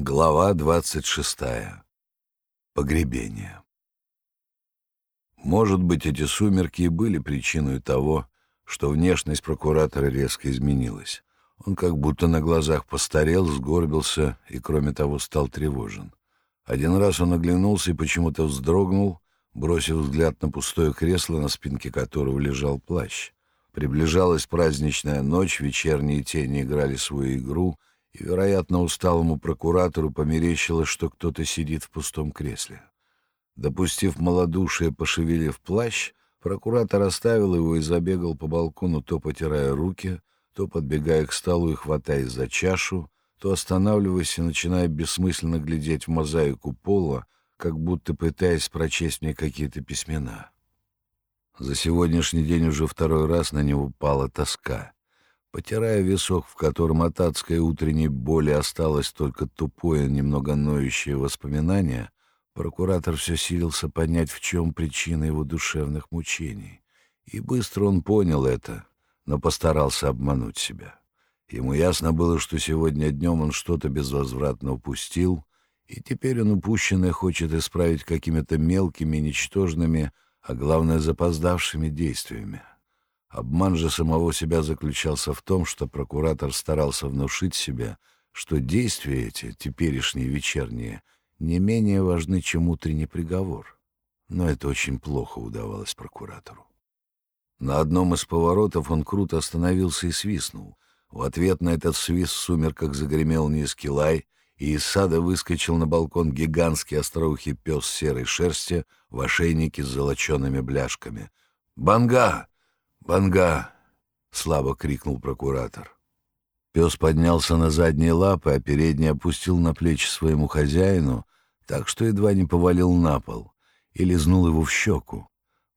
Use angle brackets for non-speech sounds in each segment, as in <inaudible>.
Глава 26. Погребение. Может быть, эти сумерки и были причиной того, что внешность прокуратора резко изменилась. Он как будто на глазах постарел, сгорбился и, кроме того, стал тревожен. Один раз он оглянулся и почему-то вздрогнул, бросив взгляд на пустое кресло, на спинке которого лежал плащ. Приближалась праздничная ночь, вечерние тени играли свою игру — и, вероятно, усталому прокуратору померещилось, что кто-то сидит в пустом кресле. Допустив малодушие, пошевелив плащ, прокуратор оставил его и забегал по балкону, то потирая руки, то подбегая к столу и хватаясь за чашу, то останавливаясь и начиная бессмысленно глядеть в мозаику пола, как будто пытаясь прочесть мне какие-то письмена. За сегодняшний день уже второй раз на него пала тоска — Потирая висок, в котором от адской утренней боли осталось только тупое, немного ноющее воспоминание, прокуратор все силился понять, в чем причина его душевных мучений. И быстро он понял это, но постарался обмануть себя. Ему ясно было, что сегодня днем он что-то безвозвратно упустил, и теперь он упущенное хочет исправить какими-то мелкими, ничтожными, а главное, запоздавшими действиями. Обман же самого себя заключался в том, что прокуратор старался внушить себе, что действия эти, теперешние вечерние, не менее важны, чем утренний приговор. Но это очень плохо удавалось прокуратору. На одном из поворотов он круто остановился и свистнул. В ответ на этот свист в сумерках загремел низкий лай, и из сада выскочил на балкон гигантский остроухий пес серой шерсти в ошейнике с золочеными бляшками. «Банга! «Банга!» — слабо крикнул прокуратор. Пес поднялся на задние лапы, а передний опустил на плечи своему хозяину, так что едва не повалил на пол и лизнул его в щеку.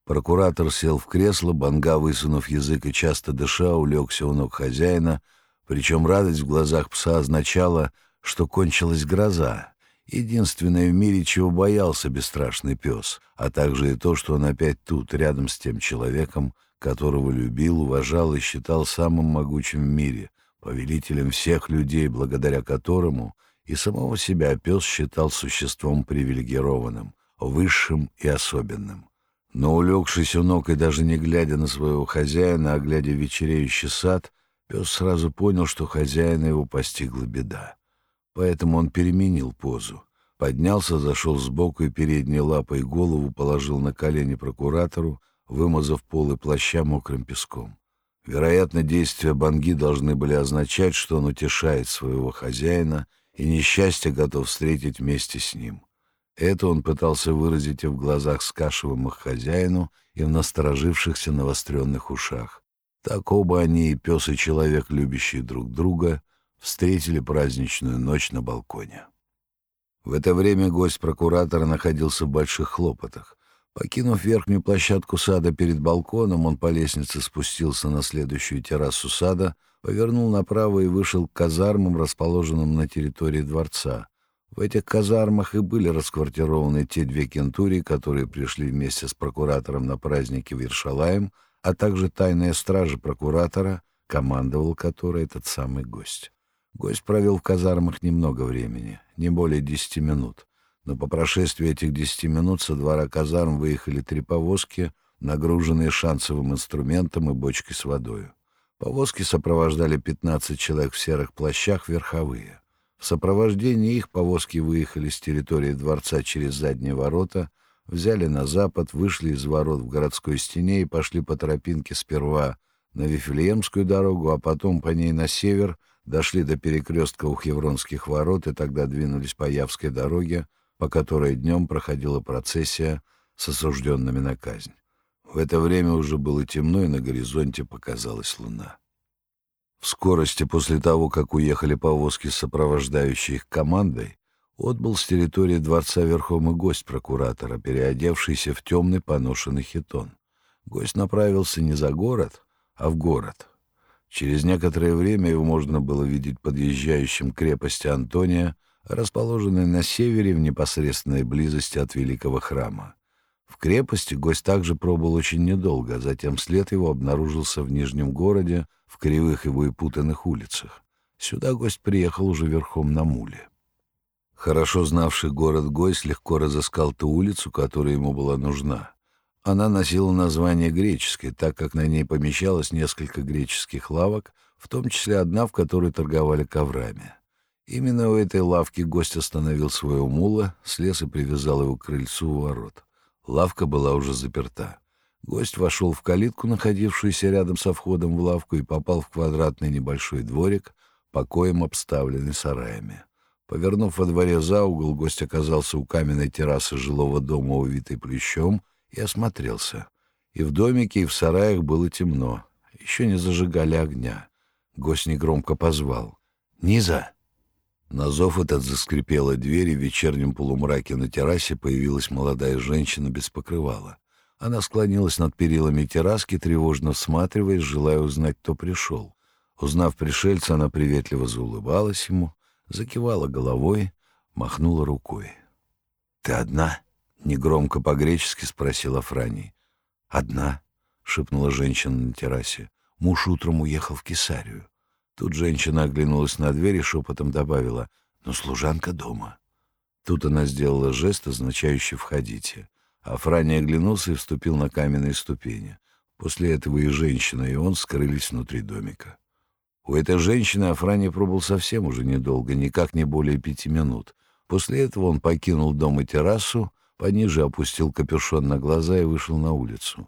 Прокуратор сел в кресло, Банга, высунув язык и часто дыша, улегся у ног хозяина, причем радость в глазах пса означала, что кончилась гроза, единственное в мире, чего боялся бесстрашный пес, а также и то, что он опять тут, рядом с тем человеком, которого любил, уважал и считал самым могучим в мире, повелителем всех людей, благодаря которому и самого себя пес считал существом привилегированным, высшим и особенным. Но, улегшись у ног и даже не глядя на своего хозяина, а глядя в вечереющий сад, пес сразу понял, что хозяина его постигла беда. Поэтому он переменил позу. Поднялся, зашел сбоку и передней лапой голову положил на колени прокуратору, вымазав полы плаща мокрым песком. Вероятно, действия Банги должны были означать, что он утешает своего хозяина и несчастье готов встретить вместе с ним. Это он пытался выразить и в глазах скашиваемых хозяину, и в насторожившихся навостренных ушах. Так оба они, и пес, и человек, любящие друг друга, встретили праздничную ночь на балконе. В это время гость прокуратора находился в больших хлопотах. Покинув верхнюю площадку сада перед балконом, он по лестнице спустился на следующую террасу сада, повернул направо и вышел к казармам, расположенным на территории дворца. В этих казармах и были расквартированы те две кентурии, которые пришли вместе с прокуратором на праздники в Иршалаем, а также тайная стража прокуратора, командовал которой этот самый гость. Гость провел в казармах немного времени, не более десяти минут но по прошествии этих десяти минут со двора казарм выехали три повозки, нагруженные шансовым инструментом и бочкой с водой. Повозки сопровождали 15 человек в серых плащах верховые. В сопровождении их повозки выехали с территории дворца через задние ворота, взяли на запад, вышли из ворот в городской стене и пошли по тропинке сперва на Вифлеемскую дорогу, а потом по ней на север, дошли до перекрестка у Хевронских ворот и тогда двинулись по Явской дороге, по которой днем проходила процессия с осужденными на казнь. В это время уже было темно, и на горизонте показалась луна. В скорости после того, как уехали повозки, сопровождающие их командой, отбыл с территории дворца верхом и гость прокуратора, переодевшийся в темный поношенный хитон. Гость направился не за город, а в город. Через некоторое время его можно было видеть подъезжающим к крепости Антония, расположенной на севере в непосредственной близости от великого храма. В крепости гость также пробыл очень недолго, а затем след его обнаружился в Нижнем городе, в кривых его и путанных улицах. Сюда гость приехал уже верхом на муле. Хорошо знавший город гость легко разыскал ту улицу, которая ему была нужна. Она носила название греческой, так как на ней помещалось несколько греческих лавок, в том числе одна, в которой торговали коврами. Именно у этой лавки гость остановил своего мула, слез и привязал его к крыльцу у ворот. Лавка была уже заперта. Гость вошел в калитку, находившуюся рядом со входом в лавку, и попал в квадратный небольшой дворик, покоем обставленный сараями. Повернув во дворе за угол, гость оказался у каменной террасы жилого дома, увитой плющом, и осмотрелся. И в домике, и в сараях было темно. Еще не зажигали огня. Гость негромко позвал. «Низа!» На зов этот заскрипела дверь, и в вечернем полумраке на террасе появилась молодая женщина без покрывала. Она склонилась над перилами терраски, тревожно всматриваясь, желая узнать, кто пришел. Узнав пришельца, она приветливо заулыбалась ему, закивала головой, махнула рукой. — Ты одна? — негромко по-гречески спросила Франи. — Одна, — шепнула женщина на террасе. Муж утром уехал в Кесарию. Тут женщина оглянулась на дверь и шепотом добавила «Но служанка дома». Тут она сделала жест, означающий «входите». А Франи оглянулся и вступил на каменные ступени. После этого и женщина, и он скрылись внутри домика. У этой женщины Афрани пробыл совсем уже недолго, никак не более пяти минут. После этого он покинул дом и террасу, пониже опустил капюшон на глаза и вышел на улицу.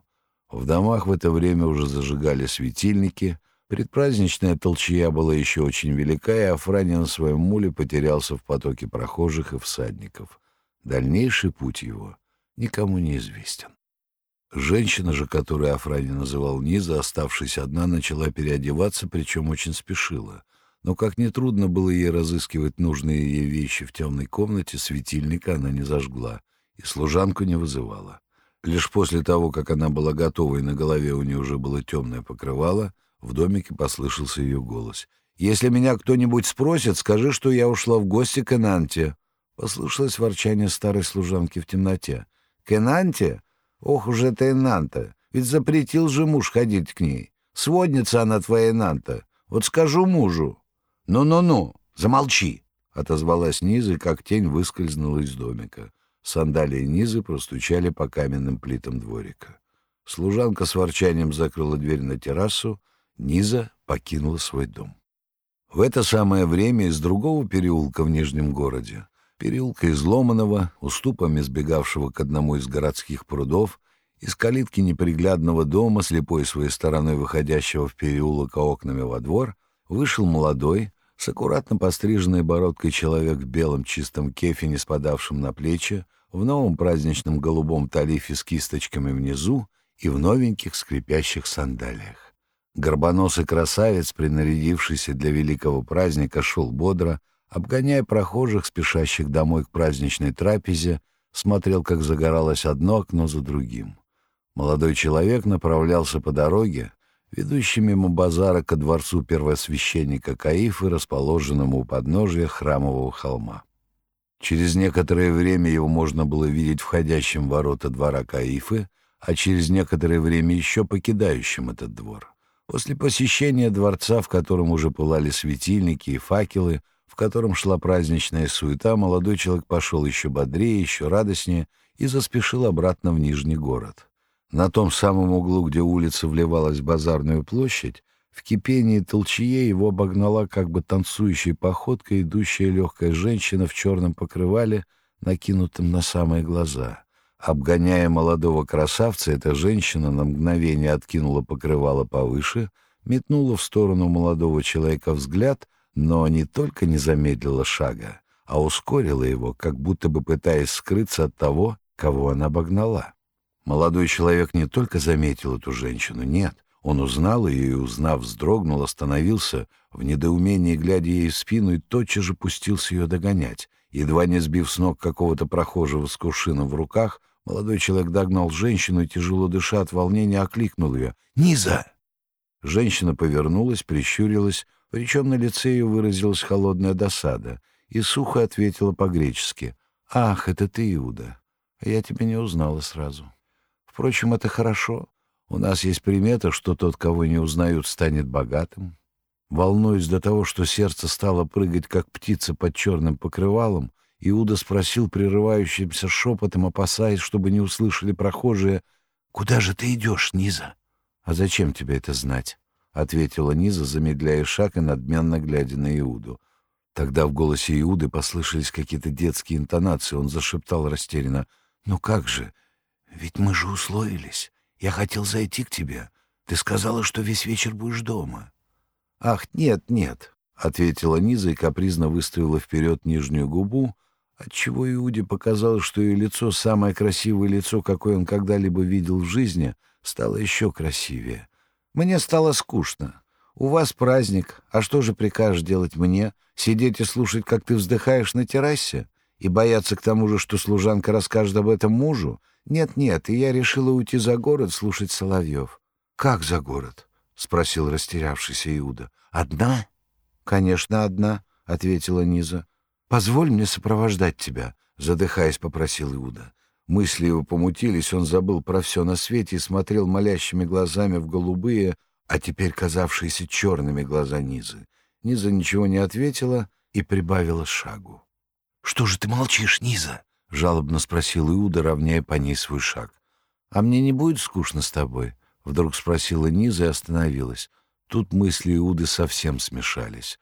В домах в это время уже зажигали светильники, предпраздничная толчья была еще очень велика, и Афрани на своем муле потерялся в потоке прохожих и всадников. Дальнейший путь его никому не известен. Женщина же, которую Афрани называл Низа, оставшись одна, начала переодеваться, причем очень спешила. Но как нетрудно было ей разыскивать нужные ей вещи в темной комнате, светильника она не зажгла и служанку не вызывала. Лишь после того, как она была готова и на голове у нее уже было темное покрывало, в домике послышался ее голос. «Если меня кто-нибудь спросит, скажи, что я ушла в гости к Энанте». Послышалось ворчание старой служанки в темноте. «К Энанте? Ох уж это Энанта! Ведь запретил же муж ходить к ней. Сводница она твоя Энанта. Вот скажу мужу». «Ну-ну-ну, замолчи!» — отозвалась Низа, как тень выскользнула из домика. Сандалии Низы простучали по каменным плитам дворика. Служанка с ворчанием закрыла дверь на террасу, Низа покинула свой дом. В это самое время из другого переулка в Нижнем городе переулка изломанного, уступами сбегавшего к одному из городских прудов, из калитки неприглядного дома, слепой своей стороной выходящего в переулок окнами во двор, вышел молодой, с аккуратно постриженной бородкой человек в белом чистом кефе, не спадавшем на плечи, в новом праздничном голубом талифе с кисточками внизу и в новеньких скрипящих сандалиях. Горбоносый красавец, принарядившийся для великого праздника, шел бодро, обгоняя прохожих, спешащих домой к праздничной трапезе, смотрел, как загоралось одно окно за другим. Молодой человек направлялся по дороге, ведущей мимо базара ко дворцу первосвященника Каифы, расположенному у подножия храмового холма. Через некоторое время его можно было видеть входящим в ворота двора Каифы, а через некоторое время еще покидающим этот двор. После посещения дворца, в котором уже пылали светильники и факелы, в котором шла праздничная суета, молодой человек пошел еще бодрее, еще радостнее и заспешил обратно в Нижний город. На том самом углу, где улица вливалась в базарную площадь, в кипении толчье его обогнала как бы танцующей походкой идущая легкая женщина в черном покрывале, накинутом на самые глаза. Обгоняя молодого красавца, эта женщина на мгновение откинула покрывало повыше, метнула в сторону молодого человека взгляд — но не только не замедлила шага, а ускорила его, как будто бы пытаясь скрыться от того, кого она обогнала. Молодой человек не только заметил эту женщину, нет, он узнал ее и, узнав, вздрогнул, остановился, в недоумении глядя ей в спину, и тотчас же пустился ее догонять. Едва не сбив с ног какого-то прохожего с кувшином в руках, молодой человек догнал женщину и, тяжело дыша от волнения, окликнул ее. «Низа!» Женщина повернулась, прищурилась, причем на лице ее выразилась холодная досада, и сухо ответила по-гречески. «Ах, это ты, Иуда! А я тебя не узнала сразу. Впрочем, это хорошо. У нас есть примета, что тот, кого не узнают, станет богатым. Волнуясь до того, что сердце стало прыгать, как птица под черным покрывалом, Иуда спросил прерывающимся шепотом, опасаясь, чтобы не услышали прохожие, «Куда же ты идешь, Низа?» «А зачем тебе это знать?» — ответила Низа, замедляя шаг и надменно глядя на Иуду. Тогда в голосе Иуды послышались какие-то детские интонации. Он зашептал растерянно. «Ну как же? Ведь мы же условились. Я хотел зайти к тебе. Ты сказала, что весь вечер будешь дома». «Ах, нет, нет», — ответила Низа и капризно выставила вперед нижнюю губу, отчего Иуде показалось, что ее лицо, самое красивое лицо, какое он когда-либо видел в жизни, стало еще красивее. «Мне стало скучно. У вас праздник, а что же прикажешь делать мне? Сидеть и слушать, как ты вздыхаешь на террасе? И бояться к тому же, что служанка расскажет об этом мужу? Нет-нет, и я решила уйти за город слушать Соловьев. «Как за город?» — спросил растерявшийся Иуда. «Одна?» «Конечно, одна», — ответила Низа. «Позволь мне сопровождать тебя», — задыхаясь, попросил Иуда. Мысли его помутились, он забыл про все на свете и смотрел молящими глазами в голубые, а теперь казавшиеся черными глаза Низы. Низа ничего не ответила и прибавила шагу. «Что же ты молчишь, Низа?» — жалобно спросил Иуда, равняя по ней свой шаг. «А мне не будет скучно с тобой?» — вдруг спросила Низа и остановилась. Тут мысли Иуды совсем смешались.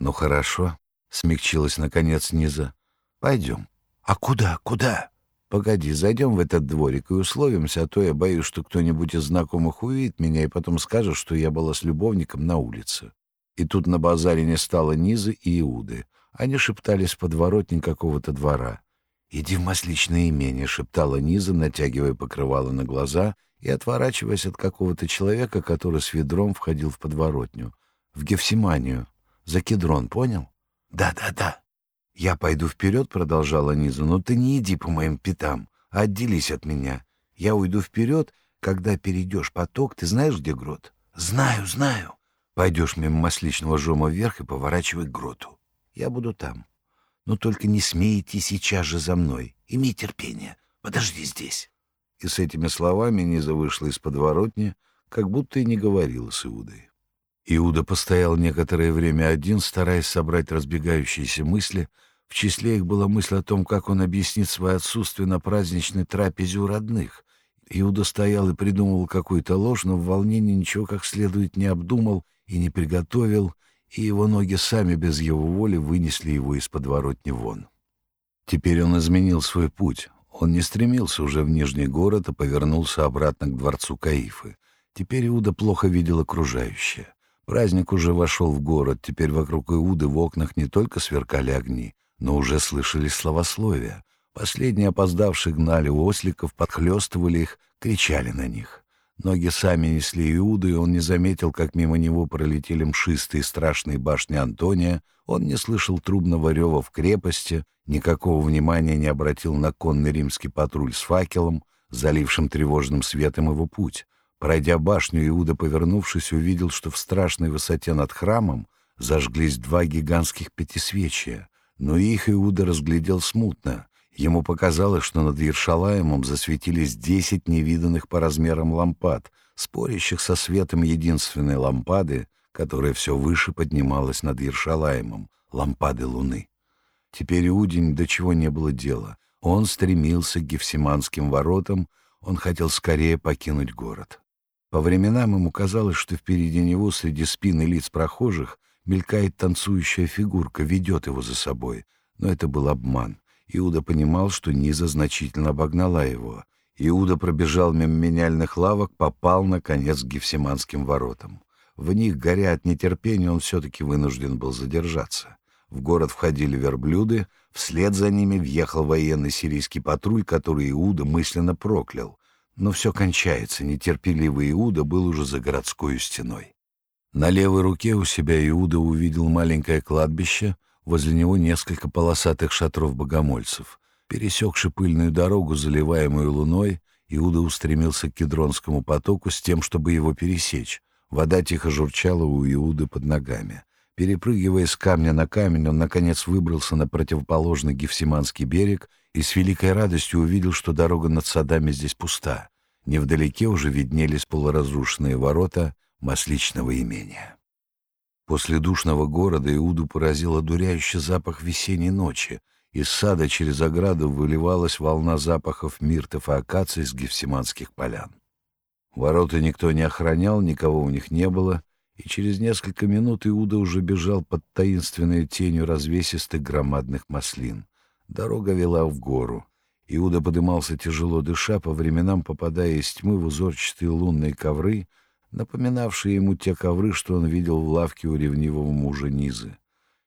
«Ну хорошо», — смягчилась наконец Низа. «Пойдем». «А куда, куда?» «Погоди, зайдем в этот дворик и условимся, а то я боюсь, что кто-нибудь из знакомых увидит меня и потом скажет, что я была с любовником на улице». И тут на базаре не стало Низы и Иуды. Они шептались в подворотне какого-то двора. «Иди в масличное имение», — шептала Низа, натягивая покрывало на глаза и отворачиваясь от какого-то человека, который с ведром входил в подворотню. «В Гефсиманию. За кедрон, понял?» «Да-да-да». «Я пойду вперед», — продолжала Низа, — «но ты не иди по моим пятам, отделись от меня. Я уйду вперед, когда перейдешь поток. Ты знаешь, где грот?» «Знаю, знаю». «Пойдешь мимо масличного жома вверх и поворачивай к гроту. Я буду там. Но только не смей идти сейчас же за мной. Имей терпение. Подожди здесь». И с этими словами Низа вышла из подворотни, как будто и не говорила с Иудой. Иуда постоял некоторое время один, стараясь собрать разбегающиеся мысли. В числе их была мысль о том, как он объяснит свое отсутствие на праздничной трапезе у родных. Иуда стоял и придумывал какую-то ложь, но в волнении ничего как следует не обдумал и не приготовил, и его ноги сами без его воли вынесли его из подворотни вон. Теперь он изменил свой путь. Он не стремился уже в Нижний город, а повернулся обратно к дворцу Каифы. Теперь Иуда плохо видел окружающее. Праздник уже вошел в город, теперь вокруг Иуды в окнах не только сверкали огни, но уже слышались словословия. Последние опоздавшие гнали осликов, подхлестывали их, кричали на них. Ноги сами несли Иуду, и он не заметил, как мимо него пролетели мшистые страшные башни Антония, он не слышал трубного рева в крепости, никакого внимания не обратил на конный римский патруль с факелом, залившим тревожным светом его путь. Пройдя башню, Иуда, повернувшись, увидел, что в страшной высоте над храмом зажглись два гигантских пятисвечия, но их Иуда разглядел смутно. Ему показалось, что над Ершалаемом засветились десять невиданных по размерам лампад, спорящих со светом единственной лампады, которая все выше поднималась над Ершалаемом, лампады луны. Теперь Иуде ни до чего не было дела. Он стремился к Гефсиманским воротам, он хотел скорее покинуть город. По временам ему казалось, что впереди него, среди спин и лиц прохожих, мелькает танцующая фигурка, ведет его за собой. Но это был обман. Иуда понимал, что Низа значительно обогнала его. Иуда пробежал мимо меняльных лавок, попал, наконец, к Гефсиманским воротам. В них, горя от нетерпения, он все-таки вынужден был задержаться. В город входили верблюды, вслед за ними въехал военный сирийский патруль, который Иуда мысленно проклял. Но все кончается, нетерпеливый Иуда был уже за городской стеной. На левой руке у себя Иуда увидел маленькое кладбище — Возле него несколько полосатых шатров богомольцев. Пересекши пыльную дорогу, заливаемую луной, Иуда устремился к Кедронскому потоку с тем, чтобы его пересечь. Вода тихо журчала у Иуды под ногами. Перепрыгивая с камня на камень, он, наконец, выбрался на противоположный Гефсиманский берег и с великой радостью увидел, что дорога над садами здесь пуста. Невдалеке уже виднелись полуразрушенные ворота масличного имения. После душного города Иуду поразил одуряющий запах весенней ночи, Из сада через ограду выливалась волна запахов миртов и акаций с гефсиманских полян. Ворота никто не охранял, никого у них не было, и через несколько минут Иуда уже бежал под таинственной тенью развесистых громадных маслин. Дорога вела в гору. Иуда подымался тяжело дыша, по временам попадая из тьмы в узорчатые лунные ковры, напоминавшие ему те ковры, что он видел в лавке у ревнивого мужа Низы.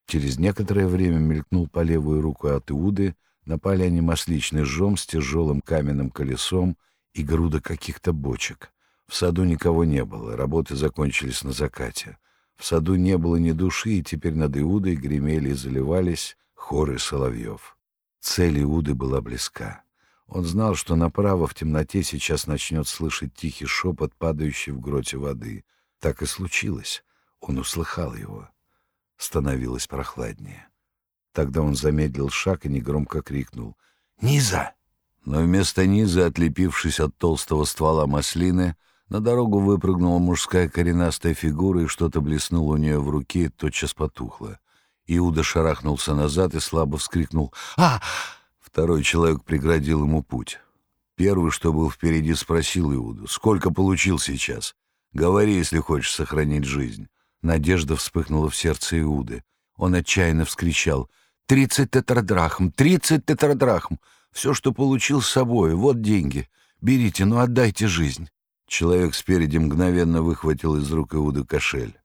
Через некоторое время мелькнул по левую руку от Иуды на поляне масличный жом с тяжелым каменным колесом и груда каких-то бочек. В саду никого не было, работы закончились на закате. В саду не было ни души, и теперь над Иудой гремели и заливались хоры соловьев. Цель Иуды была близка. Он знал, что направо в темноте сейчас начнет слышать тихий шепот, падающий в гроте воды. Так и случилось. Он услыхал его становилось прохладнее. Тогда он замедлил шаг и негромко крикнул «Низа!». Но вместо Низы, отлепившись от толстого ствола маслины, на дорогу выпрыгнула мужская коренастая фигура, и что-то блеснуло у нее в руке тотчас потухло. Иуда шарахнулся назад и слабо вскрикнул «А!». Второй человек преградил ему путь. Первый, что был впереди, спросил Иуду «Сколько получил сейчас? Говори, если хочешь сохранить жизнь». Надежда вспыхнула в сердце Иуды. Он отчаянно вскричал «Тридцать тетрадрахм! Тридцать тетрадрахм! Все, что получил с собой, вот деньги. Берите, но отдайте жизнь». Человек спереди мгновенно выхватил из рук Иуды кошель.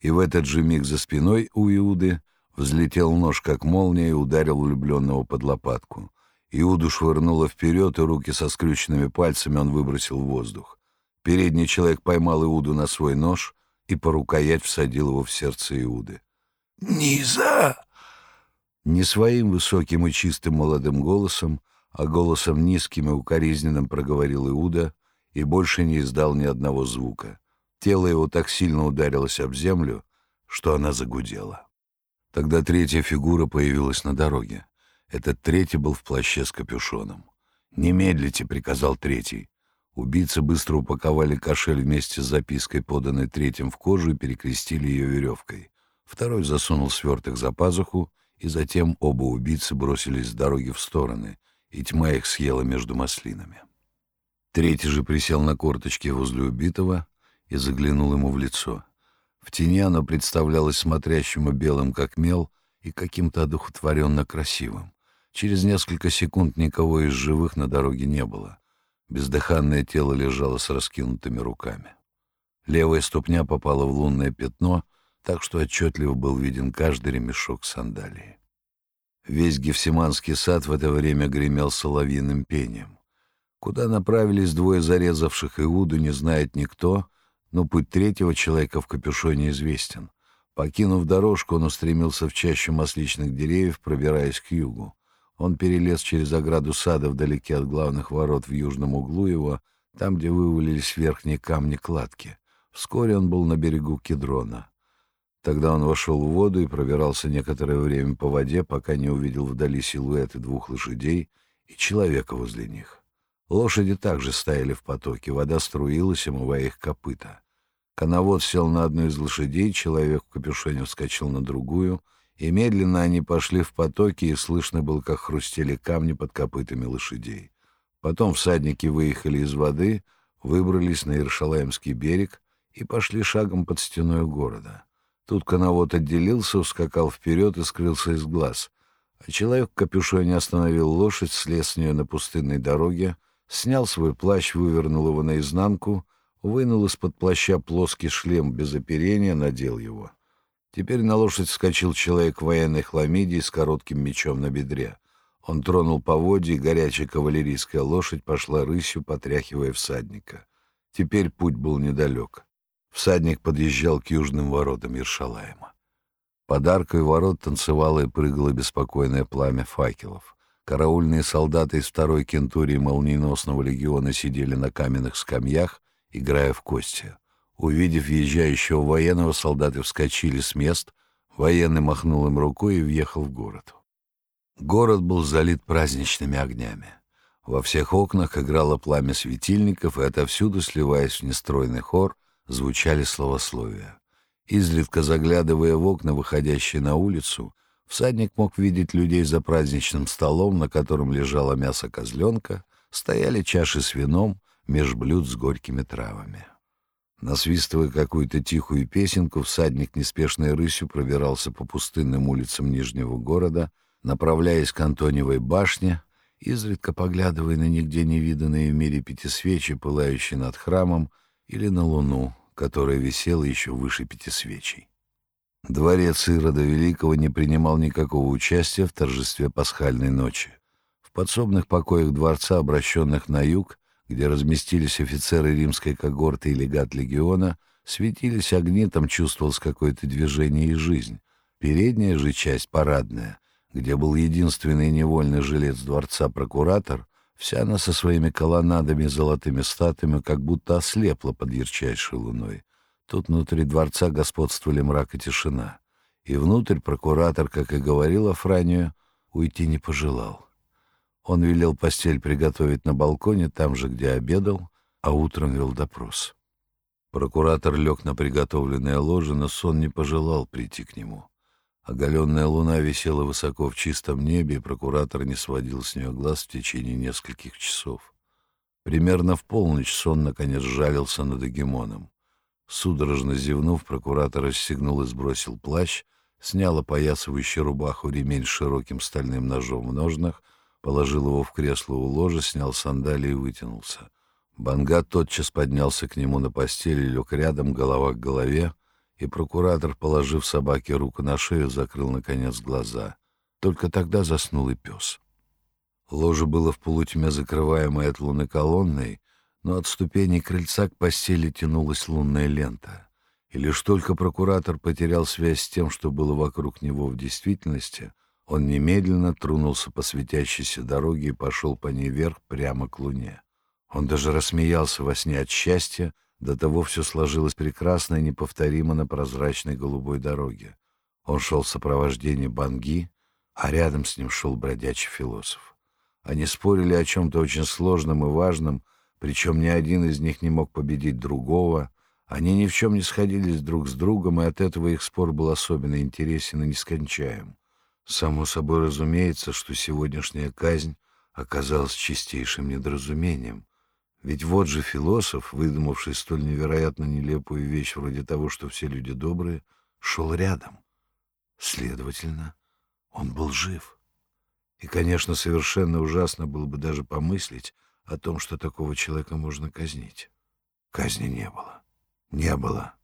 И в этот же миг за спиной у Иуды взлетел нож, как молния, и ударил влюбленного под лопатку. Иуду швырнуло вперед, и руки со скрюченными пальцами он выбросил в воздух. Передний человек поймал Иуду на свой нож и по рукоять всадил его в сердце Иуды. «Низа!» Не своим высоким и чистым молодым голосом, а голосом низким и укоризненным проговорил Иуда и больше не издал ни одного звука. Тело его так сильно ударилось об землю, что она загудела. Тогда третья фигура появилась на дороге. Этот третий был в плаще с капюшоном. «Не медлите», — приказал третий. Убийцы быстро упаковали кошель вместе с запиской, поданной третьим в кожу, и перекрестили ее веревкой. Второй засунул сверток за пазуху, и затем оба убийцы бросились с дороги в стороны, и тьма их съела между маслинами. Третий же присел на корточки возле убитого и заглянул ему в лицо. В тени оно представлялось смотрящему белым, как мел, и каким-то одухотворенно красивым. Через несколько секунд никого из живых на дороге не было. Бездыханное тело лежало с раскинутыми руками. Левая ступня попала в лунное пятно, так что отчетливо был виден каждый ремешок сандалии. Весь Гефсиманский сад в это время гремел соловьиным пением. Куда направились двое зарезавших Иуду, не знает никто, но путь третьего человека в капюшоне известен. Покинув дорожку, он устремился в чащу масличных деревьев, пробираясь к югу. Он перелез через ограду сада вдалеке от главных ворот в южном углу его, там, где вывалились верхние камни кладки. Вскоре он был на берегу Кедрона. Тогда он вошел в воду и пробирался некоторое время по воде, пока не увидел вдали силуэты двух лошадей и человека возле них. Лошади также стояли в потоке, вода струилась, омывая их копыта. Коновод сел на одну из лошадей, человек в капюшоне вскочил на другую — и медленно они пошли в потоки, и слышно было, как хрустели камни под копытами лошадей. Потом всадники выехали из воды, выбрались на Иршалаемский берег и пошли шагом под стеной города. Тут коновод отделился, ускакал вперед и скрылся из глаз, а человек в капюшоне остановил лошадь, слез с нее на пустынной дороге, снял свой плащ, вывернул его наизнанку, вынул из-под плаща плоский шлем без оперения, надел его. Теперь на лошадь вскочил человек в военной хламиде с коротким мечом на бедре. Он тронул поводья, и горячая кавалерийская лошадь пошла рысью, потряхивая всадника. Теперь путь был недалек. Всадник подъезжал к южным воротам Ершалаема. Под аркой ворот танцевало и прыгало беспокойное пламя факелов. Караульные солдаты из второй кентурии молниеносного легиона сидели на каменных скамьях, играя в кости. Увидев въезжающего военного, солдаты вскочили с мест, военный махнул им рукой и въехал в город. Город был залит праздничными огнями. Во всех окнах играло пламя светильников, и отовсюду, сливаясь в нестройный хор, звучали словословия. Изредка заглядывая в окна, выходящие на улицу, Всадник мог видеть людей за праздничным столом, на котором лежало мясо козленка, стояли чаши с вином, меж блюд с горькими травами. Насвистывая какую-то тихую песенку, всадник неспешной рысью пробирался по пустынным улицам Нижнего города, направляясь к Антоневой башне, изредка поглядывая на нигде не виданные в мире пятисвечи, пылающие над храмом, или на луну, которая висела еще выше пятисвечей. Дворец Ирода Великого не принимал никакого участия в торжестве пасхальной ночи. В подсобных покоях дворца, обращенных на юг, где разместились офицеры римской когорты и легат легиона, светились огни, там чувствовалось какое-то движение и жизнь. Передняя же часть, парадная, где был единственный невольный жилец дворца прокуратор, вся она со своими колоннадами и золотыми статуями как будто ослепла под ярчайшей луной. Тут внутри дворца господствовали мрак и тишина. И внутрь прокуратор, как и говорил Афранию, уйти не пожелал. Он велел постель приготовить на балконе, там же, где обедал, а утром вел допрос. Прокуратор лег на приготовленное ложе, но сон не пожелал прийти к нему. Оголенная луна висела высоко в чистом небе, и прокуратор не сводил с нее глаз в течение нескольких часов. Примерно в полночь сон, наконец, жалился над Эгемоном. Судорожно зевнув, прокуратор расстегнул и сбросил плащ, снял опоясывающий рубаху ремень с широким стальным ножом в ножнах, положил его в кресло у ложа, снял сандалии и вытянулся. Банга тотчас поднялся к нему на постели, лег рядом, голова к голове, и прокуратор, положив собаке руку на шею, закрыл, наконец, глаза. Только тогда заснул и пес. Ложе было в полутьме, закрываемое от луны колонной, но от ступеней крыльца к постели тянулась лунная лента. И лишь только прокуратор потерял связь с тем, что было вокруг него в действительности, он немедленно тронулся по светящейся дороге и пошел по ней вверх прямо к луне. Он даже рассмеялся во сне от счастья, до того все сложилось прекрасно и неповторимо на прозрачной голубой дороге. Он шел в сопровождении Банги, а рядом с ним шел бродячий философ. Они спорили о чем-то очень сложном и важном, причем ни один из них не мог победить другого. Они ни в чем не сходились друг с другом, и от этого их спор был особенно интересен и нескончаем. Само собой разумеется, что сегодняшняя казнь оказалась чистейшим недоразумением. Ведь вот же философ, выдумавший столь невероятно нелепую вещь вроде того, что все люди добрые, шел рядом. Следовательно, он был жив. И, конечно, совершенно ужасно было бы даже помыслить о том, что такого человека можно казнить. Казни не было. Не было.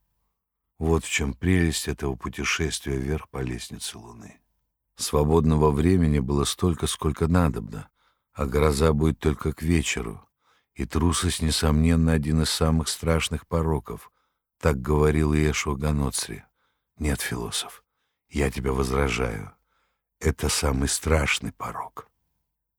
Вот в чем прелесть этого путешествия вверх по лестнице Луны. Свободного времени было столько, сколько надобно, а гроза будет только к вечеру, и трусость, несомненно, один из самых страшных пороков. Так говорил Иешуа Ганоцри. Нет, философ, я тебя возражаю. Это самый страшный порок.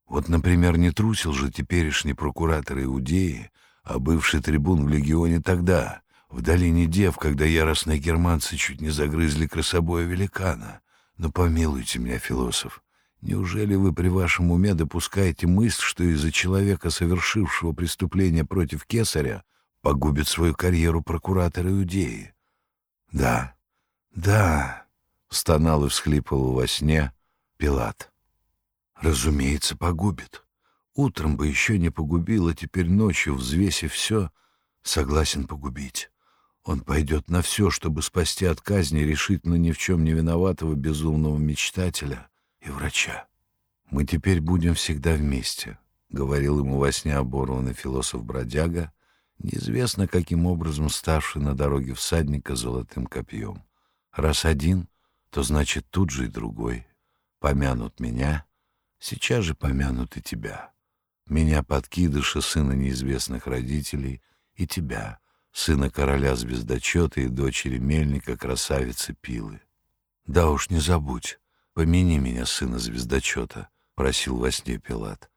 Вот, например, не трусил же теперешний прокуратор Иудеи, а бывший трибун в легионе тогда, в долине Дев, когда яростные германцы чуть не загрызли красобоя великана. Но помилуйте меня, философ, Неужели вы при вашем уме допускаете мысль, что из-за человека, совершившего преступление против кесаря, погубит свою карьеру прокуратора Иудеи? Да, да, стонал и всхлипывал во сне Пилат. Разумеется, погубит. Утром бы еще не погубил, а теперь ночью, взвесив все, согласен погубить. Он пойдет на все, чтобы спасти от казни решительно ни в чем не виноватого безумного мечтателя — и врача. «Мы теперь будем всегда вместе», — говорил ему во сне оборванный философ-бродяга, неизвестно каким образом ставший на дороге всадника золотым копьем. «Раз один, то значит тут же и другой. Помянут меня, сейчас же помянут и тебя. Меня, подкидыша, сына неизвестных родителей, и тебя, сына короля звездочета и дочери мельника, красавицы Пилы. Да уж не забудь, «Помяни меня, сына звездочета», — просил во сне Пилат.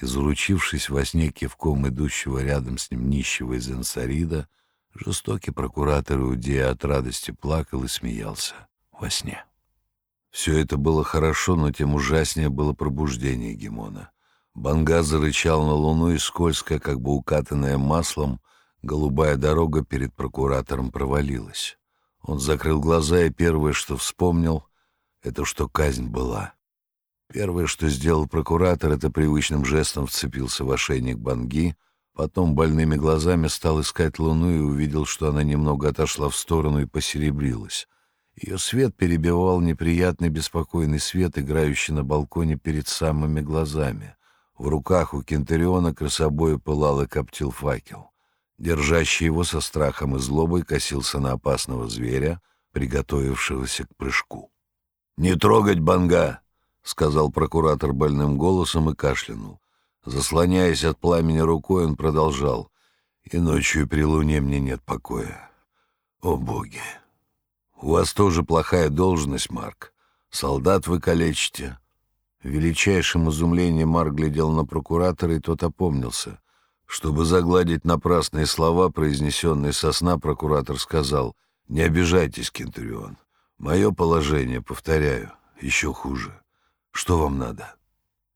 И, заручившись во сне кивком идущего рядом с ним нищего из Ансарида, жестокий прокуратор Иудея от радости плакал и смеялся во сне. Все это было хорошо, но тем ужаснее было пробуждение Гемона. Банга зарычал на луну, и скользкая, как бы укатанная маслом, голубая дорога перед прокуратором провалилась. Он закрыл глаза, и первое, что вспомнил — Это что казнь была. Первое, что сделал прокуратор, это привычным жестом вцепился в ошейник Банги, потом больными глазами стал искать луну и увидел, что она немного отошла в сторону и посеребрилась. Ее свет перебивал неприятный беспокойный свет, играющий на балконе перед самыми глазами. В руках у Кентариона красобою пылал и коптил факел. Держащий его со страхом и злобой косился на опасного зверя, приготовившегося к прыжку. «Не трогать банга!» — сказал прокуратор больным голосом и кашлянул. Заслоняясь от пламени рукой, он продолжал. «И ночью при луне мне нет покоя. О, боги! У вас тоже плохая должность, Марк. Солдат вы калечите». В величайшем изумлении Марк глядел на прокуратора, и тот опомнился. Чтобы загладить напрасные слова, произнесенные со сна, прокуратор сказал, «Не обижайтесь, Кентурион. Мое положение, повторяю, еще хуже. Что вам надо?»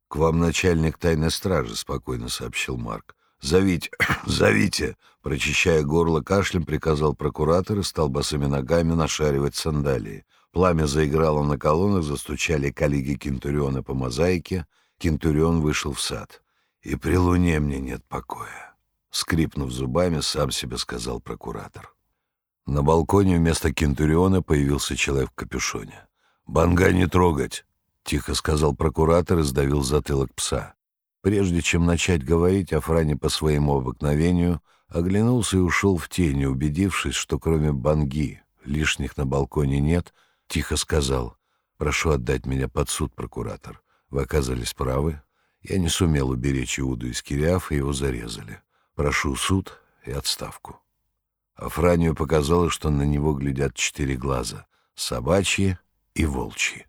«К вам начальник тайной стражи», — спокойно сообщил Марк. «Зовите, <coughs> зовите!» — прочищая горло кашлем, приказал прокуратор и стал босыми ногами нашаривать сандалии. Пламя заиграло на колоннах, застучали коллеги Кентуриона по мозаике. Кентурион вышел в сад. «И при луне мне нет покоя», — скрипнув зубами, сам себе сказал прокуратор. На балконе вместо Кентуриона появился человек в капюшоне. «Банга не трогать!» тихо сказал прокуратор и сдавил затылок пса. Прежде чем начать говорить, Афрани по своему обыкновению оглянулся и ушел в тень, убедившись, что кроме банги лишних на балконе нет, тихо сказал «Прошу отдать меня под суд, прокуратор. Вы оказались правы. Я не сумел уберечь Иуду из Кириафа, его зарезали. Прошу суд и отставку». Афранию показалось, что на него глядят четыре глаза — собачьи и волчьи.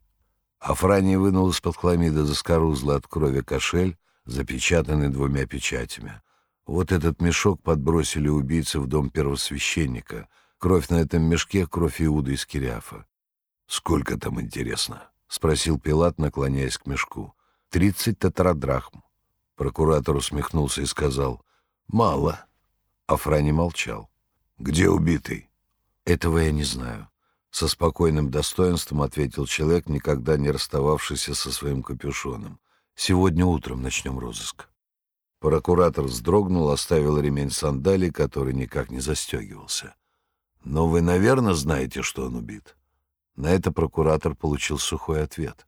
Афрани вынул из-под хламида заскорузлый от крови кошель, запечатанный двумя печатями. Вот этот мешок подбросили убийцы в дом первосвященника. Кровь на этом мешке — кровь Иуда из Кириафа. «Сколько там, интересно?» — спросил Пилат, наклоняясь к мешку. «Тридцать татрадрахм». Прокуратор усмехнулся и сказал. «Мало». Афрани молчал. «Где убитый?» «Этого я не знаю. Со спокойным достоинством ответил человек, никогда не расстававшийся со своим капюшоном. «Сегодня утром начнем розыск». Прокуратор вздрогнул, оставил ремень сандалий, который никак не застегивался. «Но вы, наверное, знаете, что он убит?» На это прокуратор получил сухой ответ.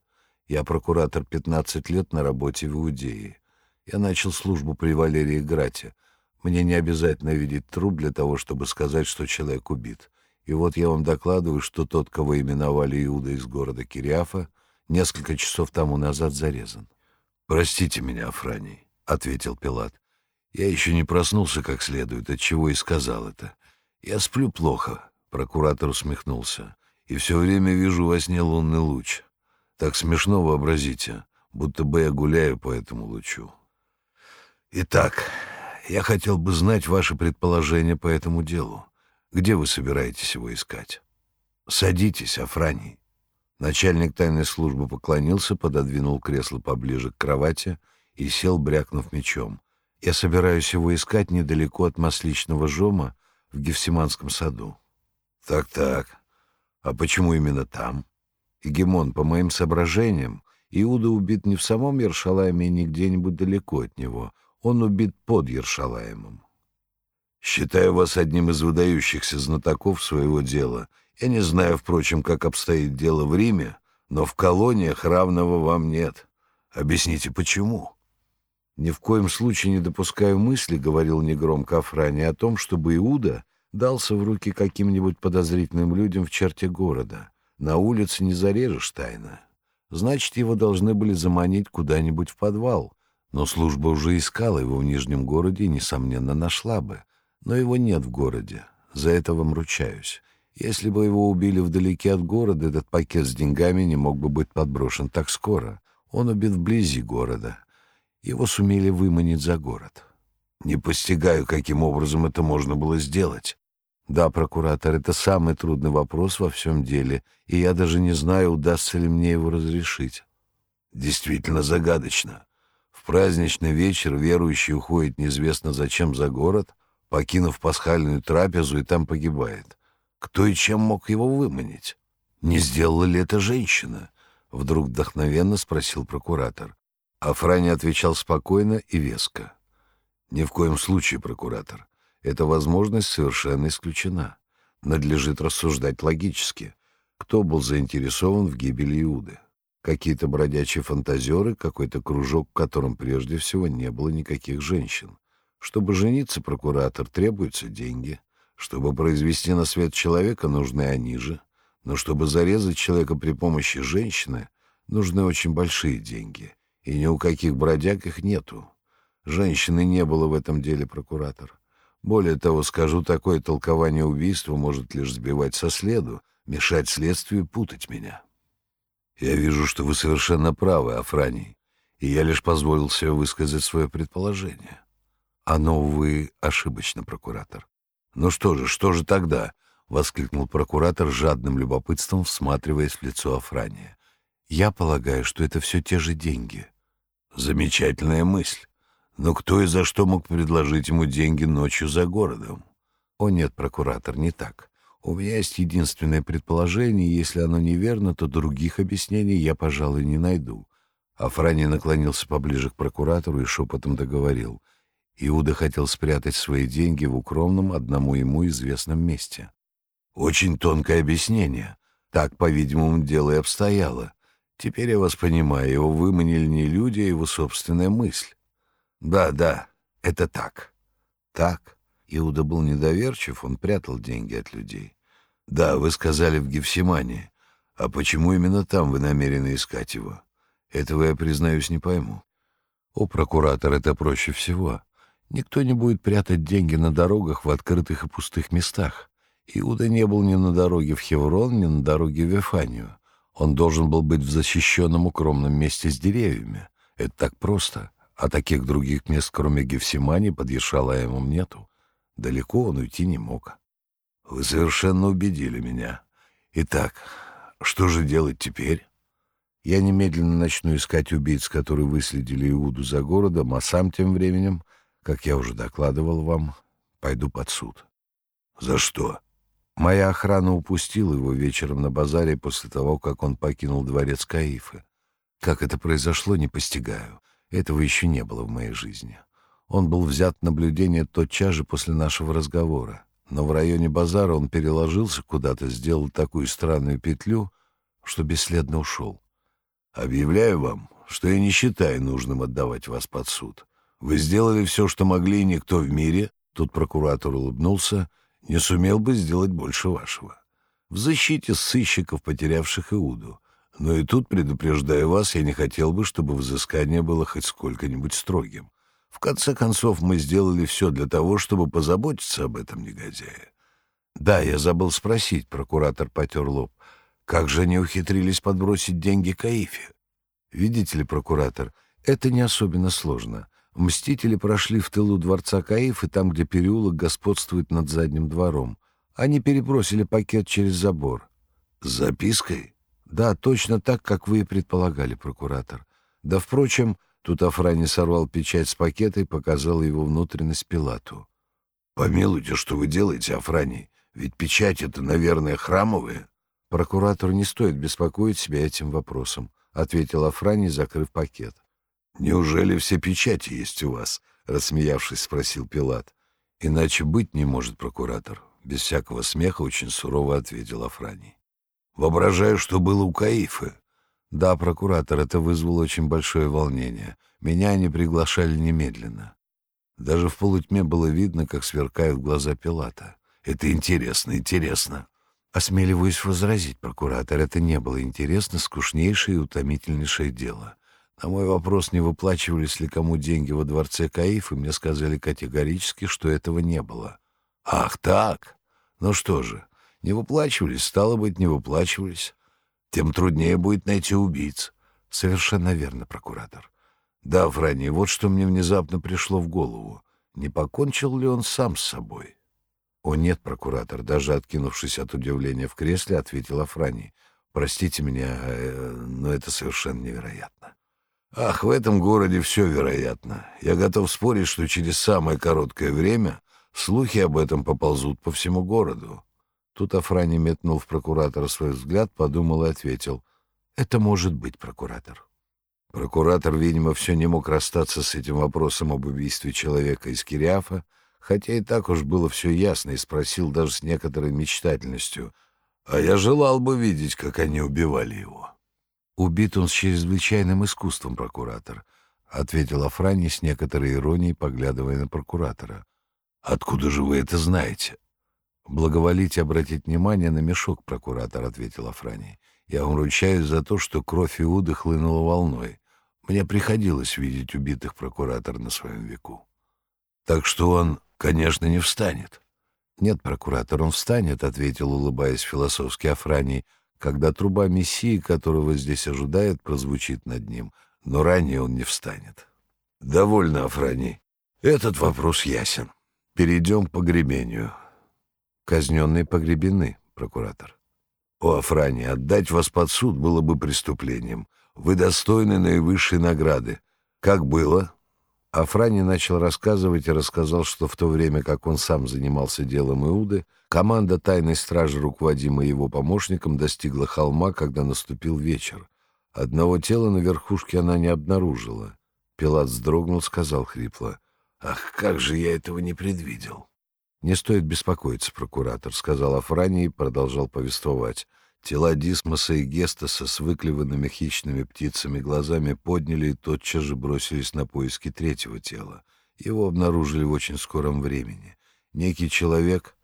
«Я прокуратор 15 лет на работе в Иудее. Я начал службу при Валерии Грате. Мне не обязательно видеть труп для того, чтобы сказать, что человек убит. И вот я вам докладываю, что тот, кого именовали Иуда из города Кириафа, несколько часов тому назад зарезан. «Простите меня, Афраний», — ответил Пилат. «Я еще не проснулся как следует, отчего и сказал это. Я сплю плохо», — прокуратор усмехнулся, «и все время вижу во сне лунный луч. Так смешно вообразите, будто бы я гуляю по этому лучу. Итак, я хотел бы знать ваши предположения по этому делу. Где вы собираетесь его искать? Садитесь, Афраний. Начальник тайной службы поклонился, пододвинул кресло поближе к кровати и сел, брякнув мечом. Я собираюсь его искать недалеко от масличного жома в Гефсиманском саду. Так-так. А почему именно там? Егемон, по моим соображениям, Иуда убит не в самом Ершалаеме и не где-нибудь далеко от него. Он убит под Ершалаемом. Считаю вас одним из выдающихся знатоков своего дела. Я не знаю, впрочем, как обстоит дело в Риме, но в колониях равного вам нет. Объясните, почему?» «Ни в коем случае не допускаю мысли, — говорил негромко Афрани, — о том, чтобы Иуда дался в руки каким-нибудь подозрительным людям в черте города. На улице не зарежешь тайно. Значит, его должны были заманить куда-нибудь в подвал. Но служба уже искала его в Нижнем городе и, несомненно, нашла бы. Но его нет в городе. За это вам ручаюсь. Если бы его убили вдалеке от города, этот пакет с деньгами не мог бы быть подброшен так скоро. Он убит вблизи города. Его сумели выманить за город. Не постигаю, каким образом это можно было сделать. Да, прокуратор, это самый трудный вопрос во всем деле, и я даже не знаю, удастся ли мне его разрешить. Действительно загадочно. В праздничный вечер верующий уходит неизвестно зачем за город, покинув пасхальную трапезу, и там погибает. Кто и чем мог его выманить? Не сделала ли это женщина? Вдруг вдохновенно спросил прокуратор. Афрани отвечал спокойно и веско. «Ни в коем случае, прокуратор. Эта возможность совершенно исключена. Надлежит рассуждать логически. Кто был заинтересован в гибели Иуды? Какие-то бродячие фантазеры, какой-то кружок, в котором прежде всего не было никаких женщин. Чтобы жениться, прокуратор, требуются деньги. Чтобы произвести на свет человека, нужны они же. Но чтобы зарезать человека при помощи женщины, нужны очень большие деньги. И ни у каких бродяг их нету. Женщины не было в этом деле, прокуратор. Более того, скажу, такое толкование убийства может лишь сбивать со следу, мешать следствию путать меня. Я вижу, что вы совершенно правы, Афраний, и я лишь позволил себе высказать свое предположение. Оно, увы, ошибочно, прокуратор. Ну что же, что же тогда? — воскликнул прокуратор жадным любопытством, всматриваясь в лицо Афрания. «Я полагаю, что это все те же деньги». «Замечательная мысль. Но кто и за что мог предложить ему деньги ночью за городом? О нет, прокуратор, не так. У меня есть единственное предположение, если оно неверно, то других объяснений я, пожалуй, не найду. Афрани наклонился поближе к прокуратору и шепотом договорил. Иуда хотел спрятать свои деньги в укромном, одному ему известном месте. «Очень тонкое объяснение. Так, по-видимому, дело и обстояло. Теперь я вас понимаю, его выманили не люди, а его собственная мысль. Да, да, это так. Так. Иуда был недоверчив, он прятал деньги от людей. Да, вы сказали в Гефсимании. А почему именно там вы намерены искать его? Этого я, признаюсь, не пойму. О, прокуратор, это проще всего. Никто не будет прятать деньги на дорогах в открытых и пустых местах. Иуда не был ни на дороге в Хеврон, ни на дороге в Вифанию. Он должен был быть в защищенном укромном месте с деревьями. Это так просто а таких других мест, кроме Гефсимани, под Ешалаемом нету. Далеко он уйти не мог. Вы совершенно убедили меня. Итак, что же делать теперь? Я немедленно начну искать убийц, которые выследили Иуду за городом, а сам тем временем, как я уже докладывал вам, пойду под суд. За что? Моя охрана упустила его вечером на базаре после того, как он покинул дворец Каифы. Как это произошло, не постигаю. Этого еще не было в моей жизни. Он был взят в наблюдение тотчас же после нашего разговора. Но в районе базара он переложился куда-то, сделал такую странную петлю, что бесследно ушел. Объявляю вам, что я не считаю нужным отдавать вас под суд. Вы сделали все, что могли, и никто в мире, тут прокуратор улыбнулся, не сумел бы сделать больше вашего. В защите сыщиков, потерявших Иуду. Но и тут, предупреждаю вас, я не хотел бы, чтобы взыскание было хоть сколько-нибудь строгим. В конце концов, мы сделали все для того, чтобы позаботиться об этом негодяе. Да, я забыл спросить, прокуратор потер лоб, как же они ухитрились подбросить деньги Каифе? Видите ли, прокуратор, это не особенно сложно. Мстители прошли в тылу дворца Каифы, там, где переулок господствует над задним двором. Они перебросили пакет через забор. С запиской? Да, точно так, как вы и предполагали, прокуратор. Да, впрочем, тут Афрани сорвал печать с пакета и показал его внутренность Пилату. «Помилуйте, что вы делаете, Афрани? Ведь печать — это, наверное, храмовая». «Прокуратору не стоит беспокоить себя этим вопросом», — ответил Афрани, закрыв пакет. «Неужели все печати есть у вас?» — рассмеявшись, спросил Пилат. «Иначе быть не может, прокуратор», — без всякого смеха очень сурово ответил Афраний. Воображаю, что было у Каифы. Да, прокуратор, это вызвало очень большое волнение. Меня они приглашали немедленно. Даже в полутьме было видно, как сверкают глаза Пилата. Это интересно, интересно. Осмеливаюсь возразить, прокуратор, это не было интересно, скучнейшее и утомительнейшее дело. На мой вопрос, не выплачивались ли кому деньги во дворце Каифы, мне сказали категорически, что этого не было. Ах так? Ну что же, не выплачивались, стало быть, не выплачивались. Тем труднее будет найти убийц. Совершенно верно, прокуратор. Да, Франни, вот что мне внезапно пришло в голову. Не покончил ли он сам с собой? О, нет, прокуратор, даже откинувшись от удивления в кресле, ответила Франни. Простите меня, э, но это совершенно невероятно. Ах, в этом городе все вероятно. Я готов спорить, что через самое короткое время слухи об этом поползут по всему городу. Тут Афрани метнул в прокуратора свой взгляд, подумал и ответил. Это может быть, прокуратор. Прокуратор, видимо, все не мог расстаться с этим вопросом об убийстве человека из Кириафа, хотя и так уж было все ясно, и спросил даже с некоторой мечтательностью, «А я желал бы видеть, как они убивали его». «Убит он с чрезвычайным искусством, прокуратор», — ответил Афрани с некоторой иронией, поглядывая на прокуратора. «Откуда же вы это знаете?» «Благоволите обратить внимание на мешок, прокуратор», — ответил Афрани. «Я ручаюсь за то, что кровь Иуды хлынула волной. Мне приходилось видеть убитых прокуратор на своем веку». «Так что он, конечно, не встанет». «Нет, прокуратор, он встанет», — ответил, улыбаясь философски Афраний, когда труба Мессии, которого здесь ожидает, прозвучит над ним, но ранее он не встанет. «Довольно, Афраний. Этот вопрос ясен. Перейдем к погребению. Казненные погребены, прокуратор. О, Афрани, отдать вас под суд было бы преступлением. Вы достойны наивысшей награды. Как было? Афрани начал рассказывать и рассказал, что в то время, как он сам занимался делом Иуды, команда тайной стражи, руководимая его помощником, достигла холма, когда наступил вечер. Одного тела на верхушке она не обнаружила. Пилат вздрогнул, сказал хрипло, «Ах, как же я этого не предвидел!» «Не стоит беспокоиться, прокуратор», — сказал Афраний и продолжал повествовать. Тела Дисмоса и Гестаса с выклеванными хищными птицами глазами подняли и тотчас же бросились на поиски третьего тела. Его обнаружили в очень скором времени. Некий человек,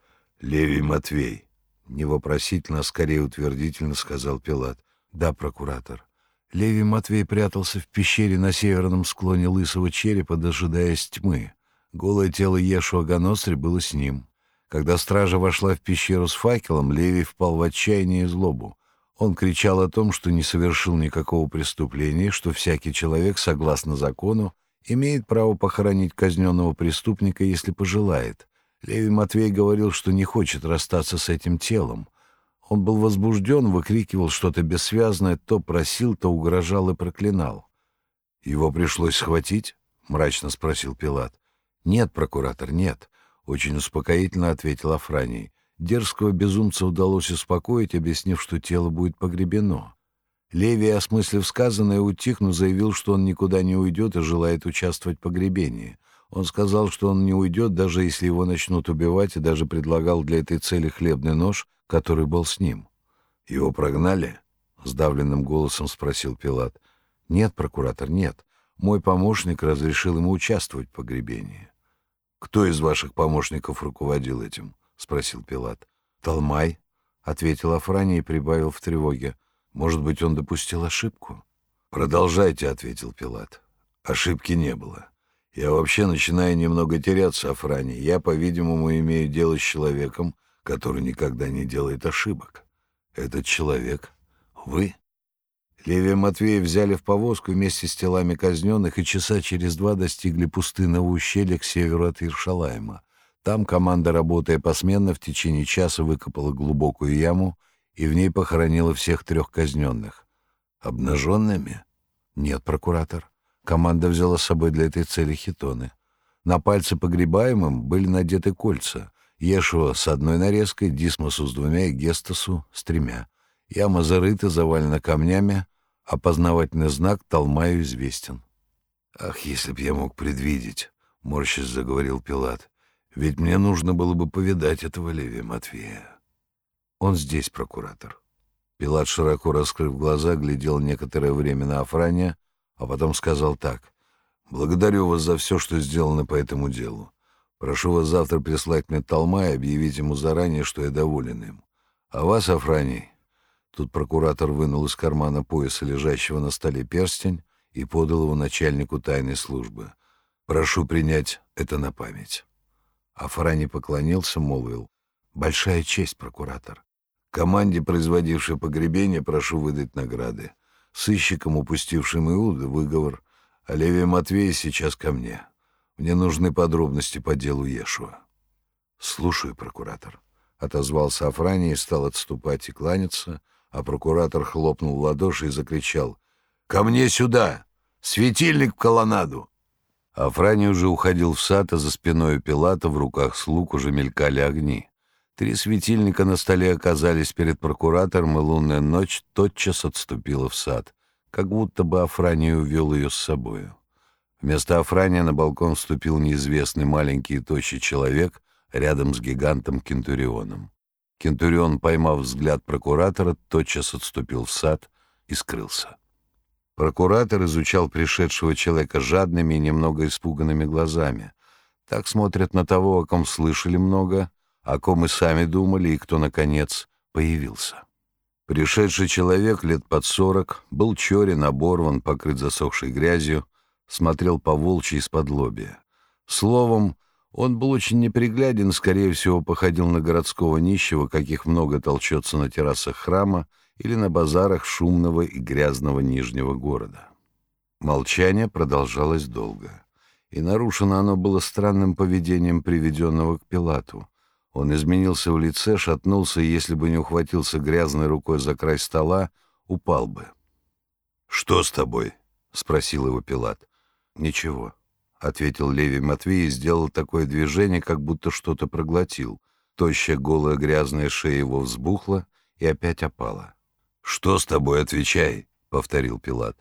Левий Матвей, невопросительно, а скорее утвердительно сказал Пилат. «Да, прокуратор». Левий Матвей прятался в пещере на северном склоне лысого черепа, дожидаясь тьмы. Голое тело Ешуа Ганостри было с ним. Когда стража вошла в пещеру с факелом, Левий впал в отчаяние и злобу. Он кричал о том, что не совершил никакого преступления, что всякий человек, согласно закону, имеет право похоронить казненного преступника, если пожелает. Левий Матвей говорил, что не хочет расстаться с этим телом. Он был возбужден, выкрикивал что-то бессвязное, то просил, то угрожал и проклинал. «Его пришлось схватить?» — мрачно спросил Пилат. «Нет, прокуратор, нет», — очень успокоительно ответил Афраний. Дерзкого безумца удалось успокоить, объяснив, что тело будет погребено. Левий, осмыслив сказанное, утихнув, заявил, что он никуда не уйдет и желает участвовать в погребении. Он сказал, что он не уйдет, даже если его начнут убивать, и даже предлагал для этой цели хлебный нож, который был с ним. «Его прогнали?» — сдавленным голосом спросил Пилат. «Нет, прокуратор, нет. Мой помощник разрешил ему участвовать в погребении». «Кто из ваших помощников руководил этим?» — спросил Пилат. «Талмай», — ответил Афрани и прибавил в тревоге. «Может быть, он допустил ошибку?» «Продолжайте», — ответил Пилат. «Ошибки не было. Я вообще начинаю немного теряться, Афрани. Я, по-видимому, имею дело с человеком, который никогда не делает ошибок. Этот человек — вы?» Левия Матвея взяли в повозку вместе с телами казненных и часа через два достигли пустынного ущелья к северу от Иршалайма. Там команда, работая посменно, в течение часа выкопала глубокую яму и в ней похоронила всех трех казненных. Обнаженными? Нет, прокуратор. Команда взяла с собой для этой цели хитоны. На пальцы погребаемым были надеты кольца. Ешуа с одной нарезкой, Дисмосу с двумя и Гестасу с тремя. Яма зарыта, завалена камнями, Опознавательный знак Талмаю известен. «Ах, если б я мог предвидеть!» — морщись заговорил Пилат. «Ведь мне нужно было бы повидать этого Левия Матвея». «Он здесь, прокуратор». Пилат, широко раскрыв глаза, глядел некоторое время на Афрания, а потом сказал так. «Благодарю вас за все, что сделано по этому делу. Прошу вас завтра прислать мне Талма и объявить ему заранее, что я доволен им. А вас, Афраний, Тут прокуратор вынул из кармана пояса лежащего на столе перстень и подал его начальнику тайной службы. «Прошу принять это на память». Афрани поклонился, молвил. «Большая честь, прокуратор. Команде, производившей погребение, прошу выдать награды. Сыщикам, упустившим Иуды, выговор. А Левия Матвея сейчас ко мне. Мне нужны подробности по делу Ешуа». «Слушаю, прокуратор», — отозвался Афрани и стал отступать и кланяться, — а прокуратор хлопнул в ладоши и закричал «Ко мне сюда! Светильник в колоннаду!» Афрани уже уходил в сад, а за спиной у Пилата в руках слуг уже мелькали огни. Три светильника на столе оказались перед прокуратором, и лунная ночь тотчас отступила в сад, как будто бы Афрания увел ее с собою. Вместо Афрания на балкон вступил неизвестный маленький и тощий человек рядом с гигантом Кентурионом. Кентурион, поймав взгляд прокуратора, тотчас отступил в сад и скрылся. Прокуратор изучал пришедшего человека жадными и немного испуганными глазами. Так смотрят на того, о ком слышали много, о ком и сами думали, и кто, наконец, появился. Пришедший человек лет под сорок был черен, оборван, покрыт засохшей грязью, смотрел по волчьи из-под лобия. Словом, он был очень непригляден, скорее всего, походил на городского нищего, каких много толчется на террасах храма или на базарах шумного и грязного Нижнего города. Молчание продолжалось долго, и нарушено оно было странным поведением приведенного к Пилату. Он изменился в лице, шатнулся, и если бы не ухватился грязной рукой за край стола, упал бы. «Что с тобой?» — спросил его Пилат. «Ничего», — ответил Левий Матвей и сделал такое движение, как будто что-то проглотил. Тощая, голая, грязная шея его взбухла и опять опала. «Что с тобой? Отвечай!» — повторил Пилат.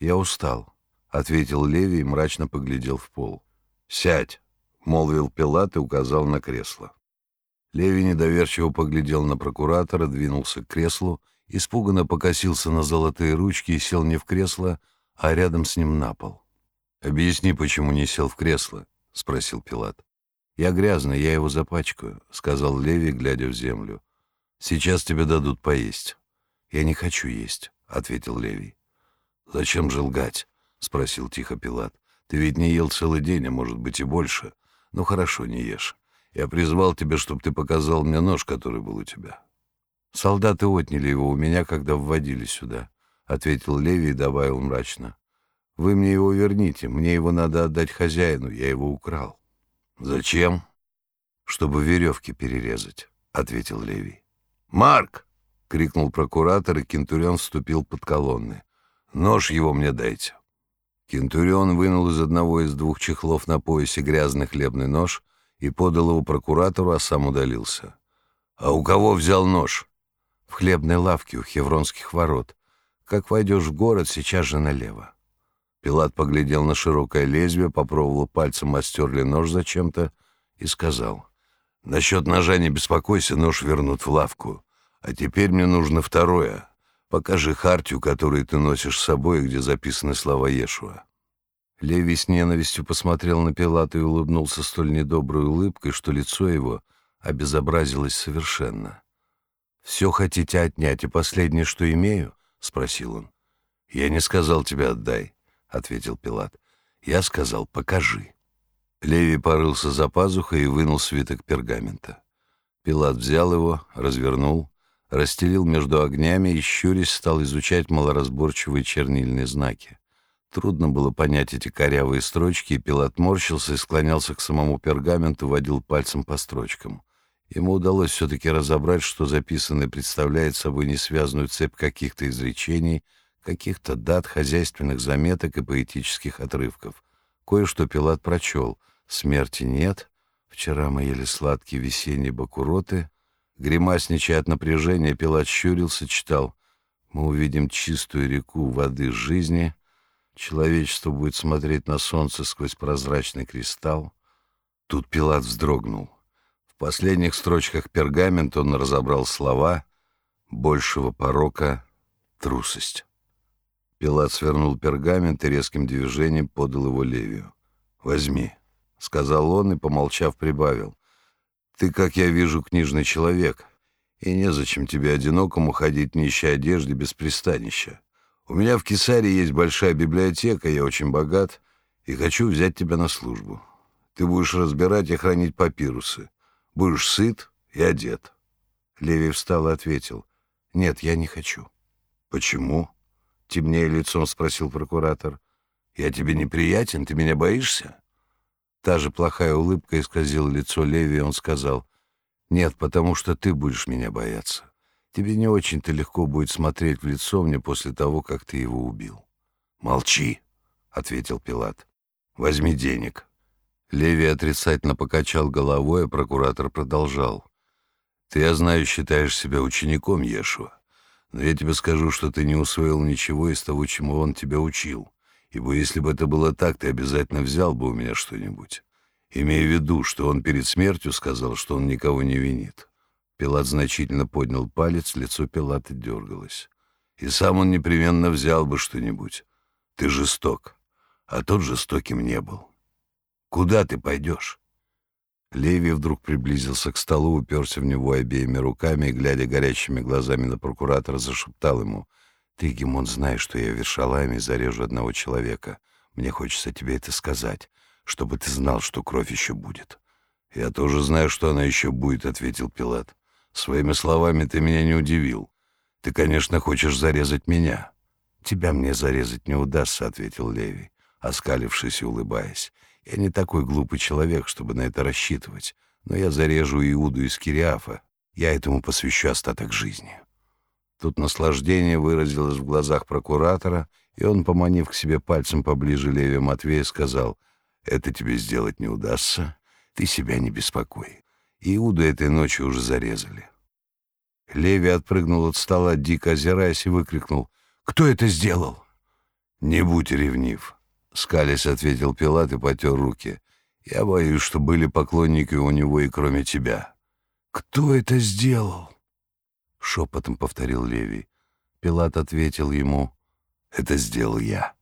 «Я устал», — ответил Левий и мрачно поглядел в пол. «Сядь!» — молвил Пилат и указал на кресло. Леви недоверчиво поглядел на прокуратора, двинулся к креслу, испуганно покосился на золотые ручки и сел не в кресло, а рядом с ним на пол. «Объясни, почему не сел в кресло?» — спросил Пилат. «Я грязный, я его запачкаю», — сказал Леви, глядя в землю. «Сейчас тебе дадут поесть». «Я не хочу есть», — ответил Левий. «Зачем же лгать?» — спросил тихо Пилат. «Ты ведь не ел целый день, а может быть и больше. Ну хорошо, не ешь. Я призвал тебя, чтобы ты показал мне нож, который был у тебя». «Солдаты отняли его у меня, когда вводили сюда», — ответил Леви и добавил мрачно. «Вы мне его верните, мне его надо отдать хозяину, я его украл». «Зачем?» «Чтобы веревки перерезать», — ответил Леви. «Марк!» — крикнул прокуратор, и Кентурион вступил под колонны. «Нож его мне дайте». Кентурион вынул из одного из двух чехлов на поясе грязный хлебный нож и подал его прокуратору, а сам удалился. «А у кого взял нож?» «В хлебной лавке у Хевронских ворот. Как войдешь в город, сейчас же налево». Пилат поглядел на широкое лезвие, попробовал пальцем остерли нож зачем-то и сказал, «Насчет ножа не беспокойся, нож вернут в лавку. А теперь мне нужно второе. Покажи хартию, которую ты носишь с собой, где записаны слова Ешуа». Леви с ненавистью посмотрел на Пилата и улыбнулся столь недоброй улыбкой, что лицо его обезобразилось совершенно. «Все хотите отнять, и последнее, что имею?» — спросил он. «Я не сказал тебе отдай», — ответил Пилат. «Я сказал, покажи». Леви порылся за пазухой и вынул свиток пергамента. Пилат взял его, развернул, расстелил между огнями и, щурясь, стал изучать малоразборчивые чернильные знаки. Трудно было понять эти корявые строчки, и Пилат морщился и склонялся к самому пергаменту, водил пальцем по строчкам. Ему удалось все-таки разобрать, что записанное представляет собой несвязанную цепь каких-то изречений, каких-то дат, хозяйственных заметок и поэтических отрывков. Кое-что Пилат прочел. «Смерти нет», «Вчера мы ели сладкие весенние бакуроты», Гримасничая от напряжения, Пилат щурился, читал «Мы увидим чистую реку воды жизни», Человечество будет смотреть на солнце сквозь прозрачный кристалл. Тут Пилат вздрогнул. В последних строчках пергамента он разобрал слова «большего порока — трусость». Пилат свернул пергамент и резким движением подал его Левию. «Возьми», — сказал он и, помолчав, прибавил. «Ты, как я вижу, книжный человек, и незачем тебе одинокому ходить в нищей одежде без пристанища. У меня в Кесаре есть большая библиотека, я очень богат, и хочу взять тебя на службу. Ты будешь разбирать и хранить папирусы. Будешь сыт и одет». Леви встал и ответил. «Нет, я не хочу». «Почему?» — темнее лицом спросил прокуратор. «Я тебе неприятен? Ты меня боишься?» Та же плохая улыбка исказила лицо Леви, и он сказал. «Нет, потому что ты будешь меня бояться». Тебе не очень-то легко будет смотреть в лицо мне после того, как ты его убил. «Молчи», — ответил Пилат. «Возьми денег». Леви отрицательно покачал головой, а прокуратор продолжал. Ты, я знаю, считаешь себя учеником Ешуа, но я тебе скажу, что ты не усвоил ничего из того, чему он тебя учил, ибо если бы это было так, ты обязательно взял бы у меня что-нибудь. Имея в виду, что он перед смертью сказал, что он никого не винит. Пилат значительно поднял палец, лицо Пилата дергалось. И сам он непременно взял бы что-нибудь. Ты жесток, а тот жестоким не был. Куда ты пойдешь? Леви вдруг приблизился к столу, уперся в него обеими руками и, глядя горящими глазами на прокуратора, зашептал ему. «Ты, Гимон, знаешь, что я вершалами зарежу одного человека. Мне хочется тебе это сказать, чтобы ты знал, что кровь еще будет». «Я тоже знаю, что она еще будет», — ответил Пилат. «Своими словами ты меня не удивил. Ты, конечно, хочешь зарезать меня». «Тебя мне зарезать не удастся», — ответил Леви, оскалившись и улыбаясь. Я не такой глупый человек, чтобы на это рассчитывать, но я зарежу Иуду из Кириафа. Я этому посвящу остаток жизни». Тут наслаждение выразилось в глазах прокуратора, и он, поманив к себе пальцем поближе Леви Матвея, сказал, «Это тебе сделать не удастся, ты себя не беспокой. Иуду этой ночью уже зарезали». Леви отпрыгнул от стола, дико озираясь, и выкрикнул, «Кто это сделал?» «Не будь ревнив», — скалясь ответил Пилат и потер руки. «Я боюсь, что были поклонники у него и кроме тебя». «Кто это сделал?» — шепотом повторил Левий. Пилат ответил ему, «Это сделал я».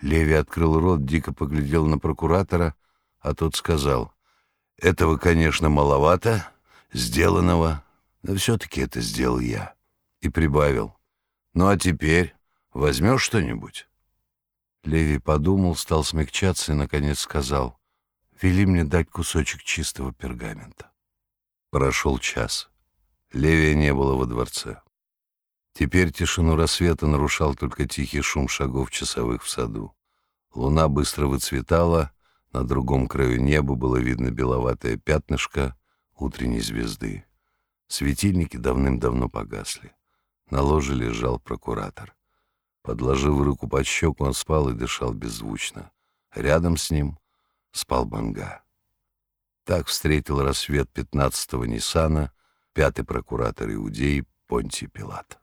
Леви открыл рот, дико поглядел на прокуратора, а тот сказал, «Этого, конечно, маловато, сделанного, но все-таки это сделал я». И прибавил, «Ну а теперь возьмешь что-нибудь?» Леви подумал, стал смягчаться и, наконец, сказал, «Вели мне дать кусочек чистого пергамента». Прошел час. Левия не было во дворце. Теперь тишину рассвета нарушал только тихий шум шагов часовых в саду. Луна быстро выцветала, на другом краю неба было видно беловатое пятнышко утренней звезды. Светильники давным-давно погасли. На ложе лежал прокуратор. Подложив руку под щеку, он спал и дышал беззвучно. Рядом с ним спал Банга. Так встретил рассвет пятнадцатого Ниссана пятый прокуратор Иудеи Понтий Пилат.